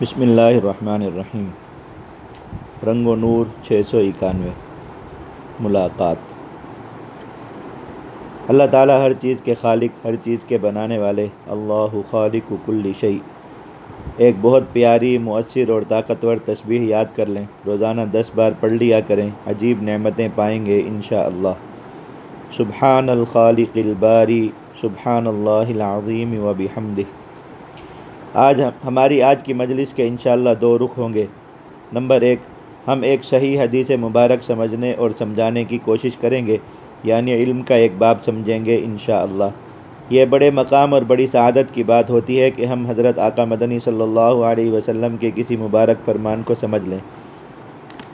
بسم اللہ الرحمن الرحیم۔ رنگ و نور چھ سو اکانوے۔ ملاقات۔ اللہ تعالیٰ ہر چیز کے خالق، ہر چیز کے بنانے والے۔ اللہ خالق کل شعی ایک بہت پیاری، مؤثر اور طاقتور تسبیح یاد کر لیں۔ روزانہ دس بار پڑھ لیا کریں۔ عجیب نعمتیں پائیں گے انشاءاللہ۔ سبحان الخالق الباری، سبحان اللہ العظیم و بحمدہ آج ہماری آج کی مجلس کے انشاءاللہ دو رخ ہوں گے۔ نمبر ایک، ہم ایک صحیح حدیث مبارک سمجھنے اور سمجھانے کی کوشش کریں گے یعنی علم کا ایک باب سمجھیں گے انشاءاللہ۔ یہ بڑے مقام اور بڑی سعادت کی بات ہوتی ہے کہ ہم حضرت آقا مدنی صلی اللہ علیہ وسلم کے کسی مبارک فرمان کو سمجھ لیں۔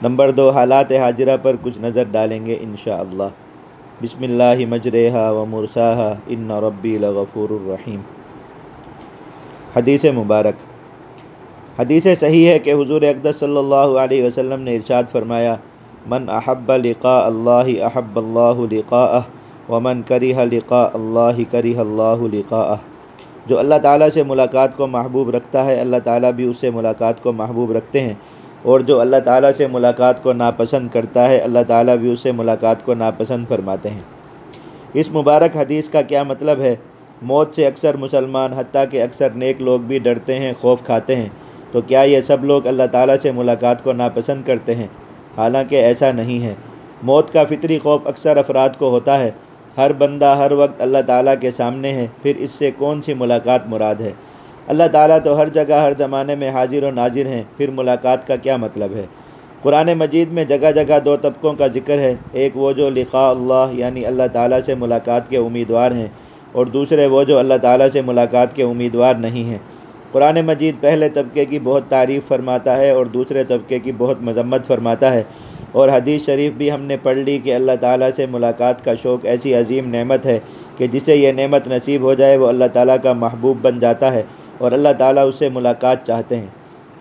نمبر دو، حالات حاضرہ پر کچھ نظر ڈالیں گے انشاءاللہ۔ بسم اللہ مجرحہ و مرساحہ ان ربی لغفور الرحیم۔ حدیث مبارک۔ حدیث صحیح ہے کہ حضور اقدس صلی اللہ علیہ وسلم نے ارشاد فرمایا، من احب لقاء اللہ احب اللہ لقاءہ، ومن کریہ لقاء اللہ کریہ اللہ لقاءہ۔ جو اللہ تعالیٰ سے ملاقات کو محبوب رکھتا ہے، اللہ تعالیٰ بھی اس سے ملاقات کو محبوب رکھتے ہیں۔ اور جو اللہ تعالیٰ سے ملاقات کو ناپسند کرتا ہے، اللہ تعالیٰ بھی اس سے ملاقات کو ناپسند فرماتے ہیں۔ اس مبارک حدیث کا کیا مطلب ہے؟ موت سے اکثر مسلمان، حتیٰ کہ اکثر نیک لوگ بھی ڈرتے ہیں، خوف کھاتے ہیں۔ تو کیا یہ سب لوگ اللہ تعالیٰ سے ملاقات کو ناپسند کرتے ہیں؟ حالانکہ ایسا نہیں ہے۔ موت کا فطری خوف اکثر افراد کو ہوتا ہے۔ ہر بندہ ہر وقت اللہ تعالیٰ کے سامنے ہے، پھر اس سے کون سی ملاقات مراد ہے؟ اللہ تعالیٰ تو ہر جگہ، ہر زمانے میں حاضر و ناظر ہیں، پھر ملاقات کا کیا مطلب ہے؟ قرآن مجید میں جگہ جگہ دو طبقوں کا ذکر ہے۔ ایک وہ جو لقاء اللہ یعنی اللہ تعالیٰ سے ملاقات کے امیدوار ہیں۔ اور دوسرے وہ جو اللہ تعالیٰ سے ملاقات کے امیدوار نہیں ہیں۔ قرآن مجید پہلے طبقے کی بہت تعریف فرماتا ہے اور دوسرے طبقے کی بہت مذمت فرماتا ہے۔ اور حدیث شریف بھی ہم نے پڑھ لی کہ اللہ تعالیٰ سے ملاقات کا شوق ایسی عظیم نعمت ہے کہ جسے یہ نعمت نصیب ہو جائے وہ اللہ تعالیٰ کا محبوب بن جاتا ہے اور اللہ تعالیٰ اس سے ملاقات چاہتے ہیں۔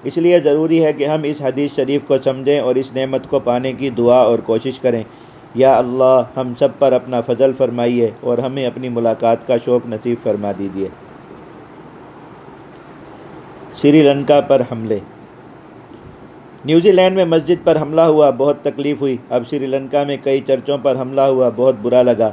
اس لیے ضروری ہے کہ ہم اس حدیث شریف کو سمجھیں اور اس نعمت کو پانے کی دعا اور کوشش کریں۔ یا اللہ، ہم سب پر اپنا فضل فرمائیے اور ہمیں اپنی ملاقات کا شوق نصیب فرما دیجیے۔ سری لنکا پر حملے۔ نیوزی لینڈ میں مسجد پر حملہ ہوا، بہت تکلیف ہوئی۔ اب سری لنکا میں کئی چرچوں پر حملہ ہوا، بہت برا لگا۔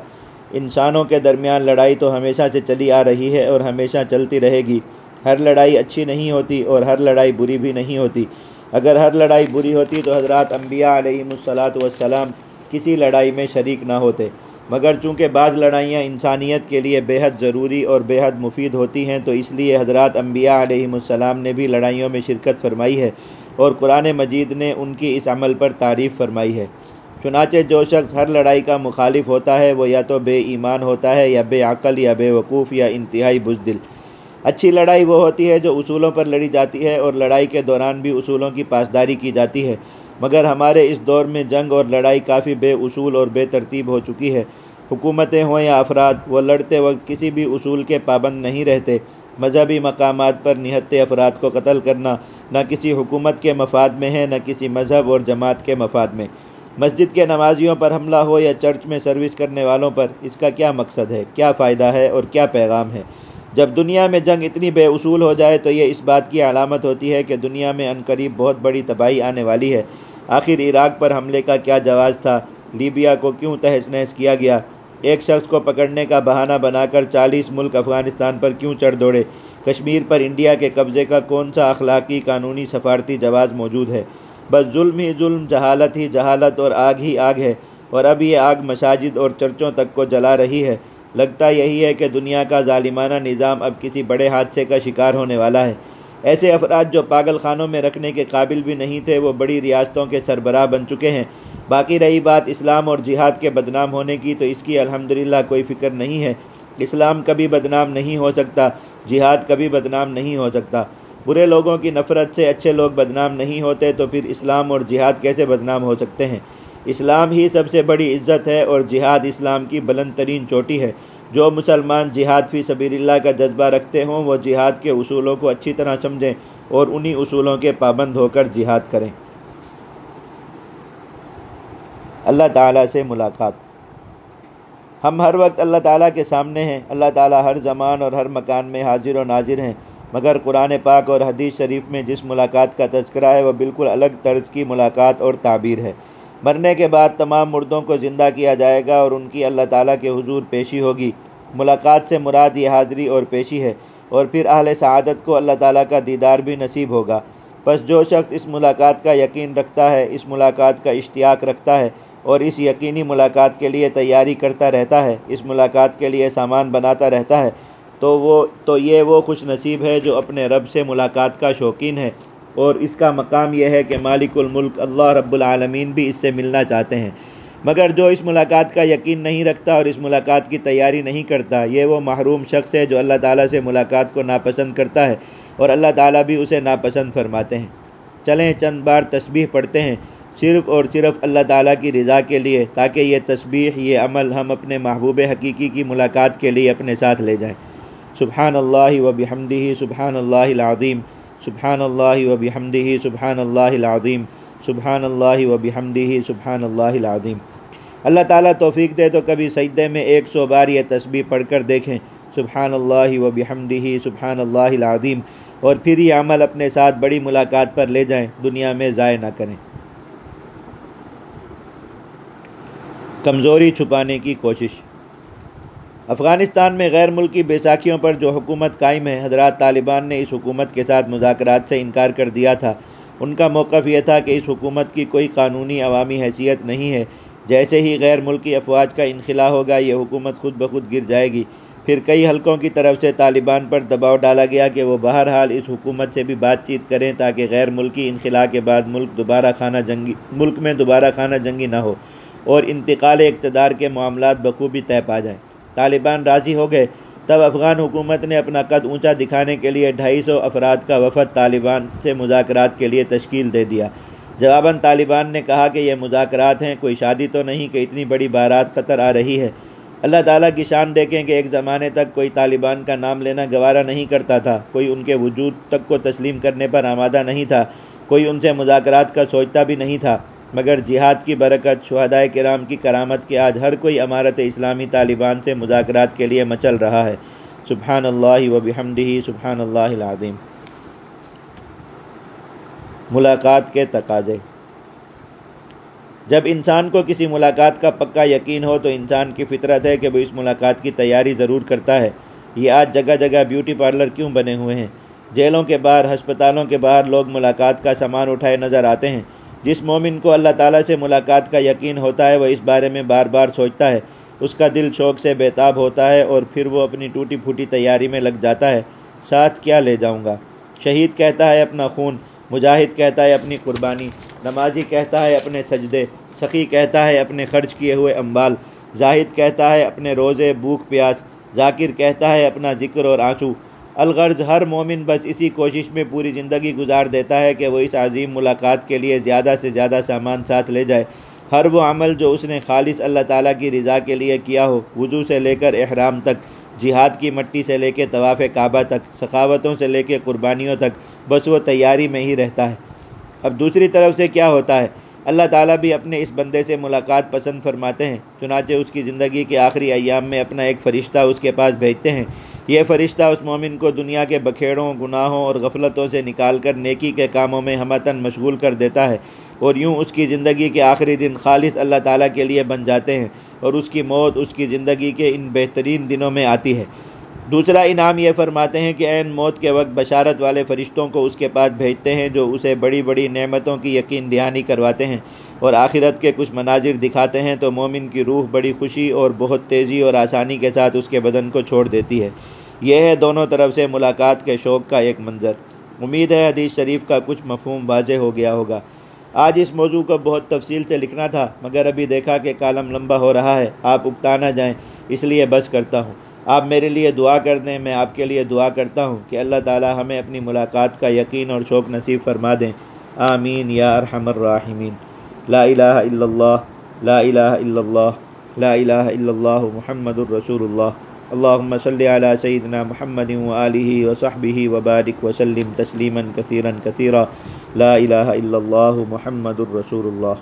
انسانوں کے درمیان لڑائی تو ہمیشہ سے چلی آ رہی ہے اور ہمیشہ چلتی رہے گی۔ ہر لڑائی اچھی نہیں ہوتی اور ہر لڑائی بری بھی نہیں ہوتی۔ اگر ہر لڑائی بری ہوتی تو حضرات انبیاء علیہ الصلاۃ والسلام کسی لڑائی میں شریک نہ ہوتے۔ مگر چونکہ بعض لڑائیاں انسانیت کے لیے بے حد ضروری اور بے حد مفید ہوتی ہیں، تو اس لیے حضرات انبیاء علیہ السلام نے بھی لڑائیوں میں شرکت فرمائی ہے اور قرآن مجید نے ان کی اس عمل پر تعریف فرمائی ہے۔ چنانچہ جو شخص ہر لڑائی کا مخالف ہوتا ہے، وہ یا تو بے ایمان ہوتا ہے، یا بے عقل، یا بے وقوف، یا انتہائی بزدل۔ اچھی لڑائی وہ ہوتی ہے جو اصولوں پر لڑی جاتی ہے اور لڑائی کے دوران بھی اصولوں کی پاسداری کی جاتی ہے۔ مگر ہمارے اس دور میں جنگ اور لڑائی کافی بے اصول اور بے ترتیب ہو چکی ہے۔ حکومتیں ہوں یا افراد، وہ لڑتے وقت کسی بھی اصول کے پابند نہیں رہتے۔ مذہبی مقامات پر نہتے افراد کو قتل کرنا نہ کسی حکومت کے مفاد میں ہے، نہ کسی مذہب اور جماعت کے مفاد میں۔ مسجد کے نمازیوں پر حملہ ہو یا چرچ میں سروس کرنے والوں پر، اس کا کیا مقصد ہے؟ کیا فائدہ ہے اور کیا پیغام ہے؟ جب دنیا میں جنگ اتنی بے اصول ہو جائے تو یہ اس بات کی علامت ہوتی ہے کہ دنیا میں عنقریب بہت بڑی تباہی آنے والی ہے۔ آخر عراق پر حملے کا کیا جواز تھا؟ لیبیا کو کیوں تہس نہس کیا گیا؟ ایک شخص کو پکڑنے کا بہانہ بنا کر چالیس ملک افغانستان پر کیوں چڑھ دوڑے؟ کشمیر پر انڈیا کے قبضے کا کون سا اخلاقی قانونی سفارتی جواز موجود ہے؟ بس ظلم ہی ظلم، جہالت ہی جہالت اور آگ ہی آگ ہے، اور اب یہ آگ مساجد اور چرچوں تک کو جلا رہی ہے۔ لگتا یہی ہے کہ دنیا کا ظالمانہ نظام اب کسی بڑے حادثے کا شکار ہونے والا ہے۔ ایسے افراد جو پاگل خانوں میں رکھنے کے قابل بھی نہیں تھے، وہ بڑی ریاستوں کے سربراہ بن چکے ہیں۔ باقی رہی بات اسلام اور جہاد کے بدنام ہونے کی، تو اس کی الحمدللہ کوئی فکر نہیں ہے۔ اسلام کبھی بدنام نہیں ہو سکتا، جہاد کبھی بدنام نہیں ہو سکتا۔ برے لوگوں کی نفرت سے اچھے لوگ بدنام نہیں ہوتے، تو پھر اسلام اور جہاد کیسے بدنام ہو سکتے ہیں؟ اسلام ہی سب سے بڑی عزت ہے اور جہاد اسلام کی بلند ترین چوٹی ہے۔ جو مسلمان جہاد فی سبیل اللہ کا جذبہ رکھتے ہوں، وہ جہاد کے اصولوں کو اچھی طرح سمجھیں اور انہی اصولوں کے پابند ہو کر جہاد کریں۔ اللہ تعالیٰ سے ملاقات۔ ہم ہر وقت اللہ تعالیٰ کے سامنے ہیں۔ اللہ تعالیٰ ہر زمان اور ہر مکان میں حاضر و ناظر ہیں۔ مگر قرآن پاک اور حدیث شریف میں جس ملاقات کا تذکرہ ہے، وہ بالکل الگ طرز کی ملاقات اور تعبیر ہے۔ مرنے کے بعد تمام مردوں کو زندہ کیا جائے گا اور ان کی اللہ تعالیٰ کے حضور پیشی ہوگی۔ ملاقات سے مراد یہ حاضری اور پیشی ہے اور پھر اہل سعادت کو اللہ تعالیٰ کا دیدار بھی نصیب ہوگا۔ بس جو شخص اس ملاقات کا یقین رکھتا ہے، اس ملاقات کا اشتیاق رکھتا ہے اور اس یقینی ملاقات کے لیے تیاری کرتا رہتا ہے، اس ملاقات کے لیے سامان بناتا رہتا ہے، تو وہ، تو یہ وہ خوش نصیب ہے جو اپنے رب سے ملاقات کا شوقین ہے۔ اور اس کا مقام یہ ہے کہ مالک الملک اللہ رب العالمین بھی اس سے ملنا چاہتے ہیں۔ مگر جو اس ملاقات کا یقین نہیں رکھتا اور اس ملاقات کی تیاری نہیں کرتا، یہ وہ محروم شخص ہے جو اللہ تعالیٰ سے ملاقات کو ناپسند کرتا ہے اور اللہ تعالیٰ بھی اسے ناپسند فرماتے ہیں۔ چلیں، چند بار تسبیح پڑھتے ہیں۔ صرف اور صرف اللہ تعالیٰ کی رضا کے لیے، تاکہ یہ تسبیح، یہ عمل ہم اپنے محبوب حقیقی کی ملاقات کے لیے اپنے ساتھ لے جائیں۔ سبحان اللہ و بحمدہ سبحان اللہ العظیم۔ سبحان اللہ و بحمدہ سبحان اللہ العظیم سبحان اللہ و بحمدہ سبحان اللہ العظیم۔ اللہ تعالیٰ توفیق دے تو کبھی سجدے میں ایک سو بار یہ تسبیح پڑھ کر دیکھیں۔ سبحان اللہ و بحمدہ سبحان اللہ العظیم۔ اور پھر یہ عمل اپنے ساتھ بڑی ملاقات پر لے جائیں، دنیا میں ضائع نہ کریں۔ کمزوری چھپانے کی کوشش۔ افغانستان میں غیر ملکی بیساکھیوں پر جو حکومت قائم ہے، حضرات طالبان نے اس حکومت کے ساتھ مذاکرات سے انکار کر دیا تھا۔ ان کا موقف یہ تھا کہ اس حکومت کی کوئی قانونی عوامی حیثیت نہیں ہے۔ جیسے ہی غیر ملکی افواج کا انخلا ہوگا، یہ حکومت خود بخود گر جائے گی۔ پھر کئی حلقوں کی طرف سے طالبان پر دباؤ ڈالا گیا کہ وہ بہرحال اس حکومت سے بھی بات چیت کریں تاکہ غیر ملکی انخلا کے بعد ملک دوبارہ خانہ جنگی، ملک میں دوبارہ خانہ جنگی نہ ہو اور انتقال اقتدار کے معاملات بخوبی طے پا جائیں۔ طالبان راضی ہو گئے۔ تب افغان حکومت نے اپنا قد اونچا دکھانے کے لیے ڈھائی سو افراد کا وفد طالبان سے مذاکرات کے لیے تشکیل دے دیا۔ جواباً طالبان نے کہا کہ یہ مذاکرات ہیں، کوئی شادی تو نہیں کہ اتنی بڑی بارات خطر آ رہی ہے۔ اللہ تعالیٰ کی شان دیکھیں کہ ایک زمانے تک کوئی طالبان کا نام لینا گوارہ نہیں کرتا تھا۔ کوئی ان کے وجود تک کو تسلیم کرنے پر آمادہ نہیں تھا۔ کوئی ان سے مذاکرات کا سوچتا بھی نہیں تھا۔ مگر جہاد کی برکت شہدائے کرام کی کرامت کے آج ہر کوئی امارت اسلامی طالبان سے مذاکرات کے لیے مچل رہا ہے۔ سبحان اللہ و بحمدہ، سبحان اللہ العظیم۔ ملاقات کے تقاضے۔ جب انسان کو کسی ملاقات کا پکا یقین ہو تو انسان کی فطرت ہے کہ وہ اس ملاقات کی تیاری ضرور کرتا ہے۔ یہ آج جگہ جگہ بیوٹی پارلر کیوں بنے ہوئے ہیں؟ جیلوں کے باہر، ہسپتالوں کے باہر لوگ ملاقات کا سامان اٹھائے نظر آتے ہیں۔ جس مومن کو اللہ تعالیٰ سے ملاقات کا یقین ہوتا ہے، وہ اس بارے میں بار بار سوچتا ہے۔ اس کا دل شوق سے بیتاب ہوتا ہے اور پھر وہ اپنی ٹوٹی پھوٹی تیاری میں لگ جاتا ہے۔ ساتھ کیا لے جاؤں گا؟ شہید کہتا ہے اپنا خون، مجاہد کہتا ہے اپنی قربانی، نمازی کہتا ہے اپنے سجدے، سخی کہتا ہے اپنے خرچ کیے ہوئے امبال زاہد کہتا ہے اپنے روزے، بھوک، پیاس، ذاکر کہتا ہے اپنا ذکر اور آنسو۔ الغرض ہر مومن بس اسی کوشش میں پوری زندگی گزار دیتا ہے کہ وہ اس عظیم ملاقات کے لیے زیادہ سے زیادہ سامان ساتھ لے جائے۔ ہر وہ عمل جو اس نے خالص اللہ تعالیٰ کی رضا کے لیے کیا ہو، وضو سے لے کر احرام تک، جہاد کی مٹی سے لے کے طواف کعبہ تک ثقاوتوں سے لے کے قربانیوں تک، بس وہ تیاری میں ہی رہتا ہے۔ اب دوسری طرف سے کیا ہوتا ہے؟ اللہ تعالیٰ بھی اپنے اس بندے سے ملاقات پسند فرماتے ہیں، چنانچہ اس کی زندگی کے آخری ایام میں اپنا ایک فرشتہ اس کے پاس بھیجتے ہیں۔ یہ فرشتہ اس مومن کو دنیا کے بکھیڑوں، گناہوں اور غفلتوں سے نکال کر نیکی کے کاموں میں ہمتاً مشغول کر دیتا ہے اور یوں اس کی زندگی کے آخری دن خالص اللہ تعالیٰ کے لیے بن جاتے ہیں اور اس کی موت اس کی زندگی کے ان بہترین دنوں میں آتی ہے۔ دوسرا انعام یہ فرماتے ہیں کہ عین موت کے وقت بشارت والے فرشتوں کو اس کے پاس بھیجتے ہیں جو اسے بڑی بڑی نعمتوں کی یقین دہانی کرواتے ہیں اور آخرت کے کچھ مناظر دکھاتے ہیں تو مومن کی روح بڑی خوشی اور بہت تیزی اور آسانی کے ساتھ اس کے بدن کو چھوڑ دیتی ہے۔ یہ ہے دونوں طرف سے ملاقات کے شوق کا ایک منظر۔ امید ہے حدیث شریف کا کچھ مفہوم واضح ہو گیا ہوگا۔ آج اس موضوع کو بہت تفصیل سے لکھنا تھا، مگر ابھی دیکھا کہ کالم لمبا ہو رہا ہے، آپ اکتا نہ جائیں، اس لیے بس کرتا ہوں۔ آپ میرے لیے دعا کر دیں، میں آپ کے لیے دعا کرتا ہوں کہ اللہ تعالی ہمیں اپنی ملاقات کا یقین اور شوق نصیب فرما دیں۔ آمین یا ارحم الراحمین۔ لا الہ الا اللہ، لا الہ الا اللہ، لا الہ الا اللہ محمد الرسول اللہ اللہم صلی علی سیدنا محمد وآلہ وصحبہ وبارک وسلم تسلیما کثیرا کثیرا۔ لا الہ الا اللہ محمد الرسول اللہ